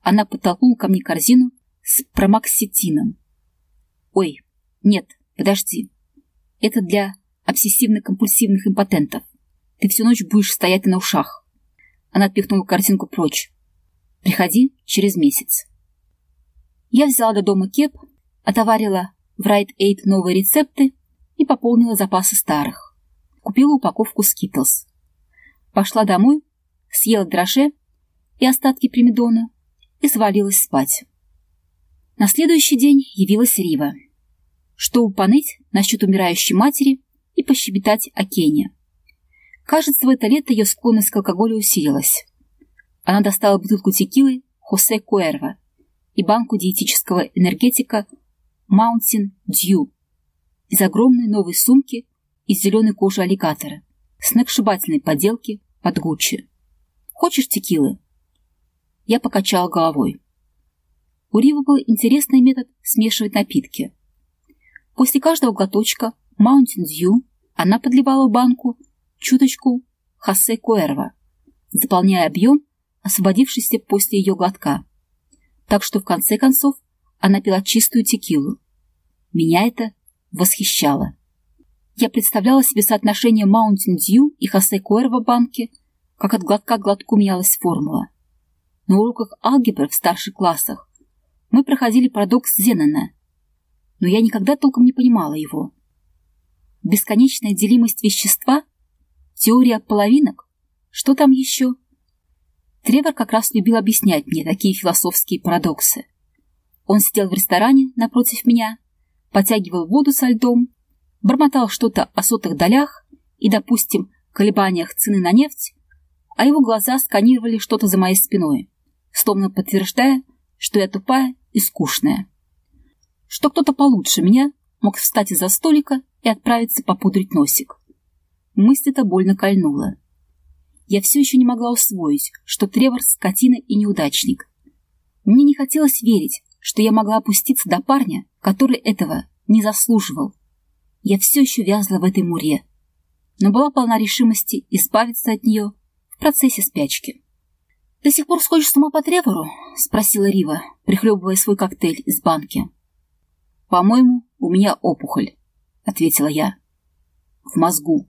Она подтолкнула ко мне корзину с промакситином. Ой, нет, подожди. Это для обсессивно-компульсивных импотентов. Ты всю ночь будешь стоять на ушах. Она отпихнула картинку прочь. Приходи через месяц. Я взяла до дома кеп, отоварила в Rite Aid новые рецепты и пополнила запасы старых. Купила упаковку Skittles. Пошла домой, съела дрожжи и остатки примедона и свалилась спать. На следующий день явилась Рива, чтобы поныть насчет умирающей матери и пощебетать о Кене. Кажется, в это лето ее склонность к алкоголю усилилась. Она достала бутылку текилы Хосе Куэрва и банку диетического энергетика Mountain Dew из огромной новой сумки из зеленой кожи аллигатора, сногсшибательной поделки под Гуччи. «Хочешь текилы?» Я покачала головой. У Ривы был интересный метод смешивать напитки. После каждого глоточка Mountain Dew она подливала банку чуточку Хосе Куэрва, заполняя объем, освободившийся после ее глотка. Так что в конце концов она пила чистую текилу. Меня это восхищало. Я представляла себе соотношение Mountain Dew и Хосе Куэрва в банке, как от глотка к глотку менялась формула. На уроках алгебры в старших классах мы проходили парадокс Зенона, но я никогда толком не понимала его. Бесконечная делимость вещества, теория половинок, что там еще? Тревор как раз любил объяснять мне такие философские парадоксы. Он сидел в ресторане напротив меня, потягивал воду со льдом, бормотал что-то о сотых долях и, допустим, колебаниях цены на нефть, а его глаза сканировали что-то за моей спиной, словно подтверждая, что я тупая и скучная. Что кто-то получше меня мог встать из-за столика и отправиться попудрить носик. Мысль эта больно кольнула. Я все еще не могла усвоить, что Тревор — скотина и неудачник. Мне не хотелось верить, что я могла опуститься до парня, который этого не заслуживал. Я все еще вязла в этой муре, но была полна решимости избавиться от нее в процессе спячки. «До сих пор сходишь с ума по Тревору?» — спросила Рива, прихлебывая свой коктейль из банки. «По-моему, у меня опухоль», — ответила я. «В мозгу».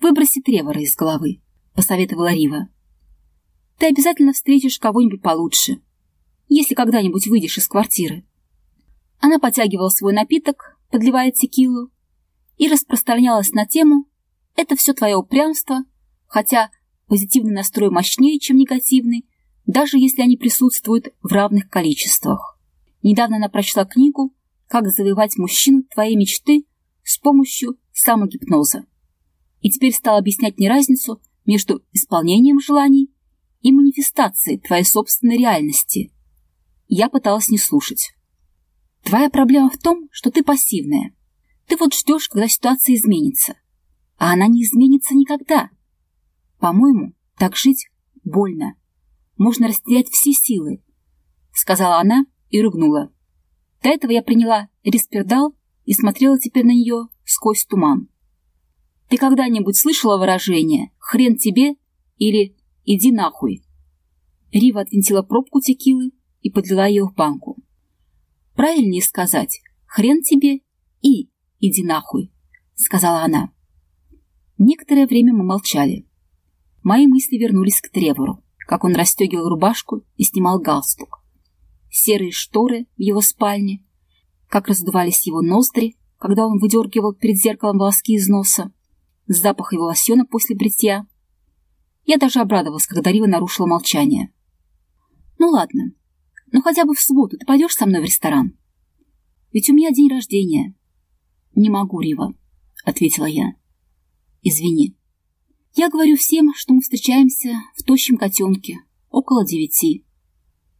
«Выброси Тревора из головы», — посоветовала Рива. «Ты обязательно встретишь кого-нибудь получше, если когда-нибудь выйдешь из квартиры». Она потягивала свой напиток, подливая текилу, и распространялась на тему «Это все твое упрямство», хотя Позитивный настрой мощнее, чем негативный, даже если они присутствуют в равных количествах. Недавно она прочла книгу «Как завоевать мужчину твоей мечты с помощью самогипноза. И теперь стал объяснять мне разницу между исполнением желаний и манифестацией твоей собственной реальности. Я пыталась не слушать. Твоя проблема в том, что ты пассивная. Ты вот ждешь, когда ситуация изменится. А она не изменится никогда. По-моему, так жить больно. Можно растерять все силы, — сказала она и ругнула. До этого я приняла респердал и смотрела теперь на нее сквозь туман. Ты когда-нибудь слышала выражение «хрен тебе» или «иди нахуй»? Рива отвинтила пробку текилы и подлила ее в банку. Правильнее сказать «хрен тебе» и «иди нахуй», — сказала она. Некоторое время мы молчали. Мои мысли вернулись к Тревору, как он расстегивал рубашку и снимал галстук. Серые шторы в его спальне, как раздувались его ноздри, когда он выдергивал перед зеркалом волоски из носа, запах его лосьона после бритья. Я даже обрадовалась, когда Рива нарушила молчание. «Ну ладно, ну хотя бы в субботу ты пойдешь со мной в ресторан? Ведь у меня день рождения». «Не могу, Рива», — ответила я. «Извини». Я говорю всем, что мы встречаемся в тощем котенке около девяти.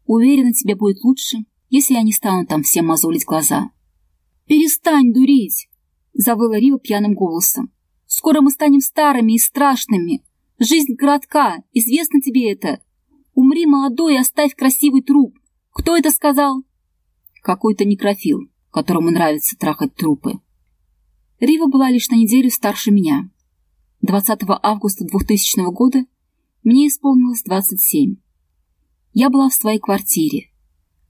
Уверена, тебе будет лучше, если я не стану там всем мозолить глаза. «Перестань дурить!» — завыла Рива пьяным голосом. «Скоро мы станем старыми и страшными. Жизнь городка, известно тебе это. Умри молодой и оставь красивый труп. Кто это сказал?» Какой-то некрофил, которому нравится трахать трупы. Рива была лишь на неделю старше меня. 20 августа 2000 года мне исполнилось 27. Я была в своей квартире,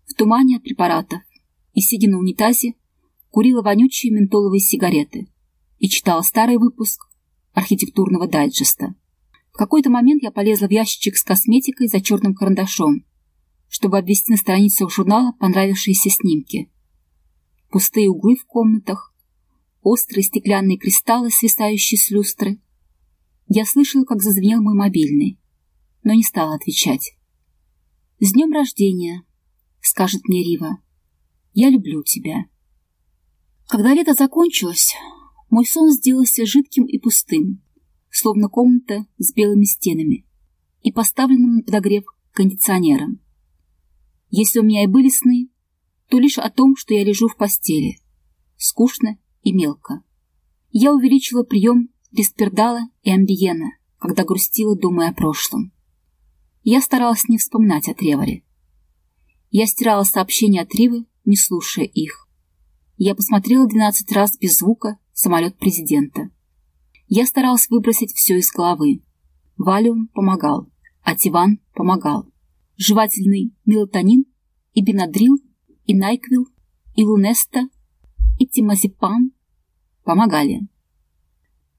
в тумане от препаратов, и, сидя на унитазе, курила вонючие ментоловые сигареты и читала старый выпуск архитектурного дайджеста. В какой-то момент я полезла в ящичек с косметикой за черным карандашом, чтобы обвести на страницах журнала понравившиеся снимки. Пустые углы в комнатах, острые стеклянные кристаллы, свисающие с люстры. Я слышала, как зазвенел мой мобильный, но не стала отвечать. «С днем рождения!» — скажет мне Рива. «Я люблю тебя». Когда лето закончилось, мой сон сделался жидким и пустым, словно комната с белыми стенами и поставленным на подогрев кондиционером. Если у меня и были сны, то лишь о том, что я лежу в постели. Скучно и мелко. Я увеличила прием Респердала и Амбиена, когда грустила, думая о прошлом. Я старалась не вспоминать о Треворе. Я стирала сообщения от Ривы, не слушая их. Я посмотрела двенадцать раз без звука самолет президента. Я старалась выбросить все из головы. Валиум помогал, ативан помогал. Жевательный мелатонин и бенадрил, и найквил, и лунеста, и тимазепам помогали.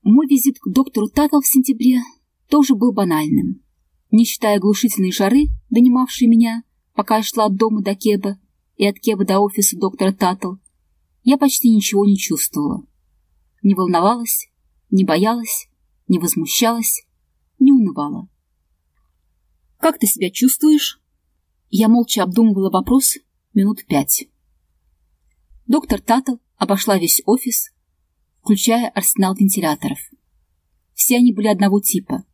Мой визит к доктору Татл в сентябре тоже был банальным. Не считая глушительной жары, донимавшей меня, пока я шла от дома до Кеба и от Кеба до офиса доктора Татл, я почти ничего не чувствовала. Не волновалась, не боялась, не возмущалась, не унывала. «Как ты себя чувствуешь?» Я молча обдумывала вопрос минут пять. Доктор Таттл обошла весь офис, включая арсенал вентиляторов. Все они были одного типа.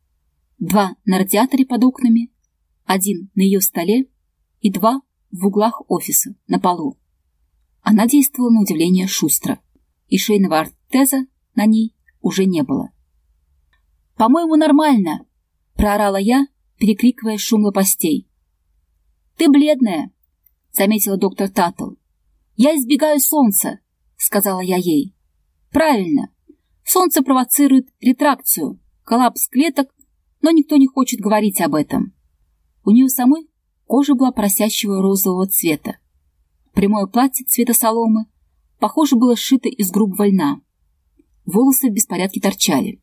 Два на радиаторе под окнами, один на ее столе и два в углах офиса, на полу. Она действовала на удивление шустро, и шейного артеза на ней уже не было. «По-моему, нормально!» — проорала я, перекрикивая шум лопастей. «Ты бледная!» — заметила доктор Таттл. «Я избегаю солнца!» — сказала я ей. «Правильно. Солнце провоцирует ретракцию, коллапс клеток, но никто не хочет говорить об этом. У нее самой кожа была просящего розового цвета, Прямое платье цвета соломы, похоже, было сшито из грубого льна. Волосы в беспорядке торчали.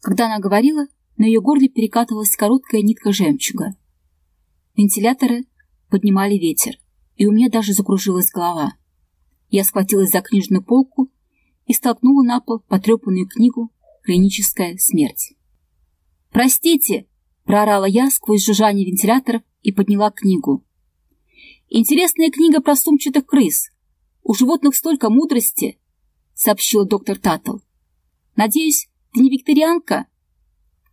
Когда она говорила, на ее горле перекатывалась короткая нитка жемчуга. Вентиляторы поднимали ветер, и у меня даже закружилась голова. Я схватилась за книжную полку и столкнула на пол потрепанную книгу «Клиническая смерть». «Простите!» — проорала я сквозь жужжание вентиляторов и подняла книгу. Интересная книга про сумчатых крыс. У животных столько мудрости, — сообщила доктор Таттл. «Надеюсь, ты не викторианка?»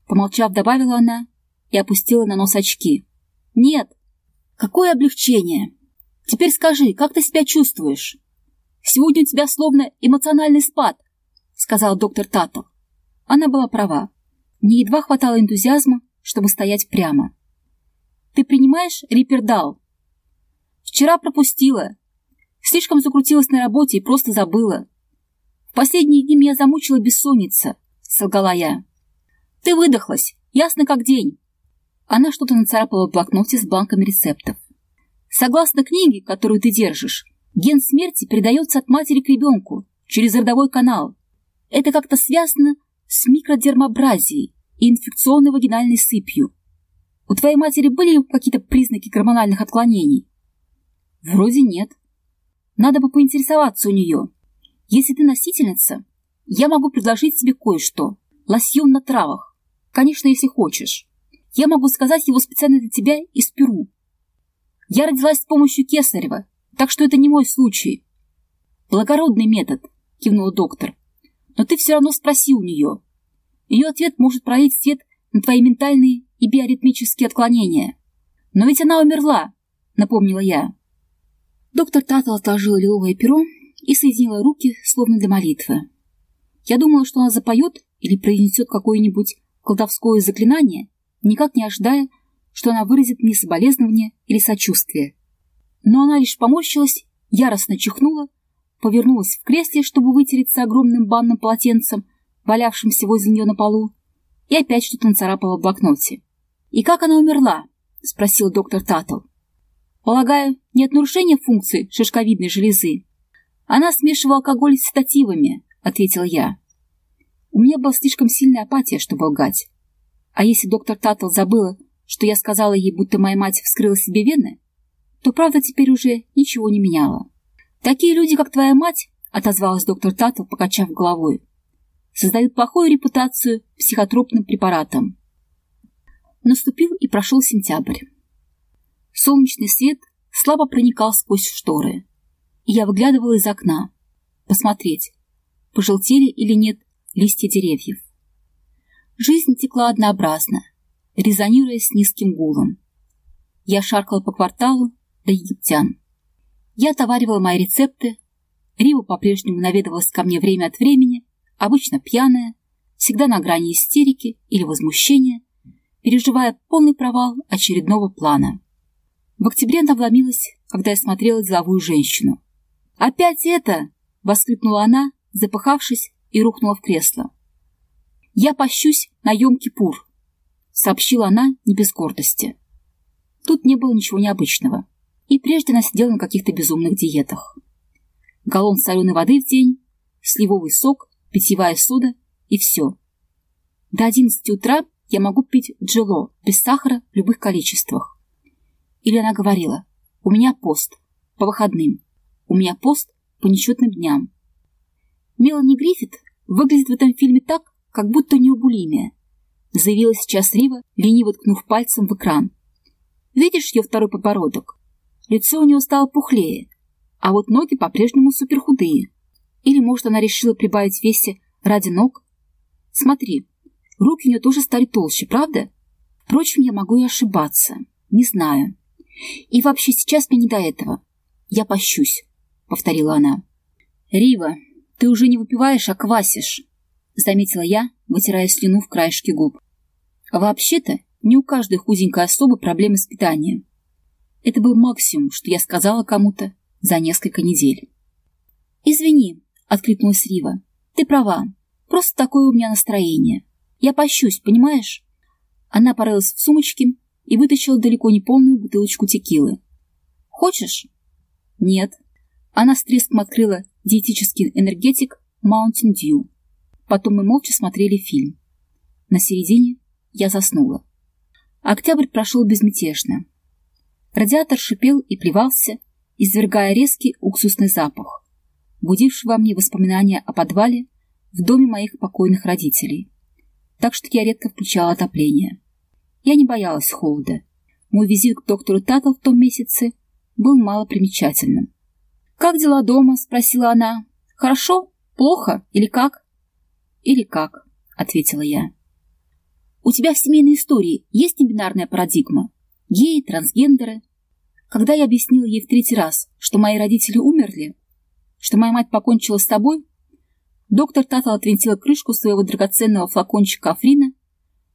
Помолчав, добавила она и опустила на нос очки. «Нет». «Какое облегчение! Теперь скажи, как ты себя чувствуешь?» «Сегодня у тебя словно эмоциональный спад», — сказал доктор Таттл. Она была права. Мне едва хватало энтузиазма, чтобы стоять прямо. «Ты принимаешь рипердал?» «Вчера пропустила. Слишком закрутилась на работе и просто забыла. Последние дни меня замучила бессонница», — солгала я. «Ты выдохлась, ясно как день». Она что-то нацарапала в блокноте с бланками рецептов. «Согласно книге, которую ты держишь, ген смерти передается от матери к ребенку через родовой канал. Это как-то связано с микродермобразией и инфекционной вагинальной сыпью. У твоей матери были какие-то признаки гормональных отклонений? Вроде нет. Надо бы поинтересоваться у нее. Если ты носительница, я могу предложить тебе кое-что. Лосьон на травах. Конечно, если хочешь. Я могу сказать его специально для тебя из Перу. Я родилась с помощью Кесарева, так что это не мой случай. Благородный метод, кивнул доктор. Но ты все равно спроси у нее. Ее ответ может пролить свет на твои ментальные и биоритмические отклонения. Но ведь она умерла, напомнила я. Доктор Тата отложила лиловое перо и соединила руки, словно для молитвы. Я думала, что она запоет или произнесет какое-нибудь колдовское заклинание, никак не ожидая, что она выразит мне соболезнование или сочувствие. Но она лишь поморщилась, яростно чихнула повернулась в кресле, чтобы вытереться огромным банным полотенцем, валявшимся возле нее на полу, и опять что-то нацарапала в блокноте. «И как она умерла?» — спросил доктор Таттл. «Полагаю, не от нарушения функции шишковидной железы. Она смешивала алкоголь с седативами», — ответил я. У меня была слишком сильная апатия, чтобы лгать. А если доктор Таттл забыла, что я сказала ей, будто моя мать вскрыла себе вены, то правда теперь уже ничего не меняла. «Такие люди, как твоя мать», — отозвалась доктор Таттл, покачав головой, «создают плохую репутацию психотропным препаратам». Наступил и прошел сентябрь. Солнечный свет слабо проникал сквозь шторы, я выглядывала из окна, посмотреть, пожелтели или нет листья деревьев. Жизнь текла однообразно, резонируя с низким гулом. Я шаркала по кварталу до египтян. Я отоваривала мои рецепты. Рива по-прежнему наведывалась ко мне время от времени, обычно пьяная, всегда на грани истерики или возмущения, переживая полный провал очередного плана. В октябре она вломилась, когда я смотрела деловую женщину. «Опять это!» — воскликнула она, запыхавшись, и рухнула в кресло. «Я пощусь на Йом-Кипур», — сообщила она не без гордости. Тут не было ничего необычного и прежде она сидела на каких-то безумных диетах. Галлон соленой воды в день, сливовый сок, питьевая сода и все. До 11 утра я могу пить джело без сахара в любых количествах. Или она говорила, у меня пост по выходным, у меня пост по нечетным дням. Мелани Гриффит выглядит в этом фильме так, как будто у нее булимия, заявила сейчас Рива, лениво ткнув пальцем в экран. Видишь ее второй подбородок? Лицо у нее стало пухлее, а вот ноги по-прежнему суперхудые. Или, может, она решила прибавить весе ради ног? Смотри, руки у нее тоже стали толще, правда? Впрочем, я могу и ошибаться. Не знаю. И вообще сейчас мне не до этого. Я пощусь, — повторила она. Рива, ты уже не выпиваешь, а квасишь, — заметила я, вытирая слюну в краешке губ. Вообще-то, не у каждой худенькой особы проблемы с питанием. Это был максимум, что я сказала кому-то за несколько недель. «Извини», — откликнулась Рива. «Ты права. Просто такое у меня настроение. Я пощусь, понимаешь?» Она порылась в сумочке и вытащила далеко не полную бутылочку текилы. «Хочешь?» «Нет». Она с треском открыла диетический энергетик Mountain Dew. Потом мы молча смотрели фильм. На середине я заснула. Октябрь прошел безмятежно. Радиатор шипел и плевался, извергая резкий уксусный запах, будивший во мне воспоминания о подвале в доме моих покойных родителей. Так что я редко включала отопление. Я не боялась холода. Мой визит к доктору Таттл в том месяце был малопримечательным. «Как дела дома?» — спросила она. «Хорошо?» Плохо или как? Или как, ответила я. У тебя в семейной истории есть небинарная парадигма? Геи, трансгендеры? Когда я объяснила ей в третий раз, что мои родители умерли, что моя мать покончила с тобой, доктор Татл отвинтила крышку своего драгоценного флакончика Африна,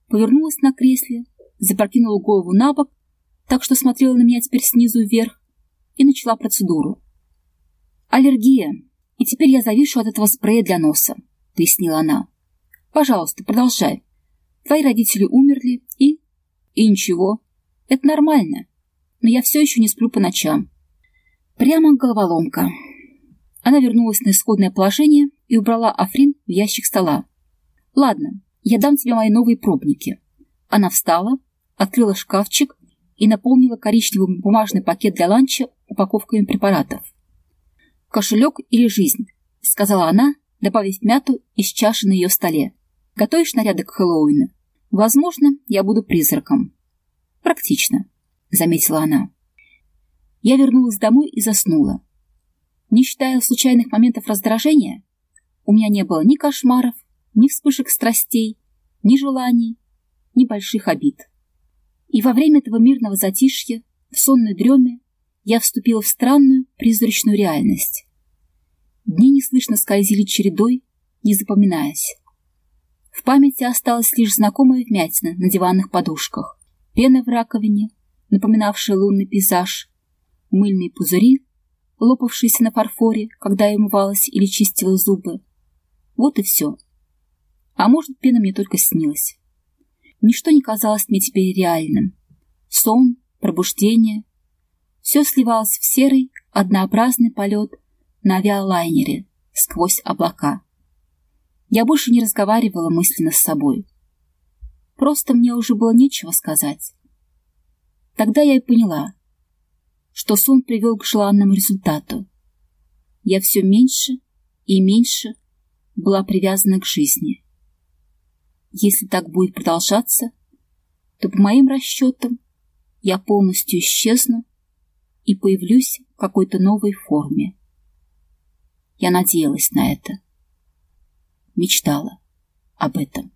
повернулась на кресле, запрокинула голову на бок, так что смотрела на меня теперь снизу вверх, и начала процедуру. «Аллергия, и теперь я завишу от этого спрея для носа», — пояснила она. «Пожалуйста, продолжай. Твои родители умерли, и...» «И ничего. Это нормально. Но я все еще не сплю по ночам. Прямо головоломка». Она вернулась на исходное положение и убрала Африн в ящик стола. «Ладно, я дам тебе мои новые пробники». Она встала, открыла шкафчик и наполнила коричневый бумажный пакет для ланча упаковками препаратов. «Кошелек или жизнь?» — сказала она, добавив мяту из чаши на ее столе. «Готовишь наряды к Хэллоуину? Возможно, я буду призраком». «Практично», — заметила она. Я вернулась домой и заснула. Не считая случайных моментов раздражения, у меня не было ни кошмаров, ни вспышек страстей, ни желаний, ни больших обид. И во время этого мирного затишья, в сонной дреме, я вступила в странную призрачную реальность. Дни неслышно скользили чередой, не запоминаясь. В памяти осталась лишь знакомая вмятина на диванных подушках, пена в раковине, напоминавшая лунный пейзаж, мыльные пузыри, лопавшиеся на фарфоре, когда я умывалась или чистила зубы. Вот и все. А может, пена мне только снилась. Ничто не казалось мне теперь реальным. Сон, пробуждение. Все сливалось в серый, однообразный полет на авиалайнере сквозь облака. Я больше не разговаривала мысленно с собой. Просто мне уже было нечего сказать. Тогда я и поняла, что сон привел к желанному результату. Я все меньше и меньше была привязана к жизни. Если так будет продолжаться, то, по моим расчетам, я полностью исчезну и появлюсь в какой-то новой форме. Я надеялась на это. Мечтала об этом.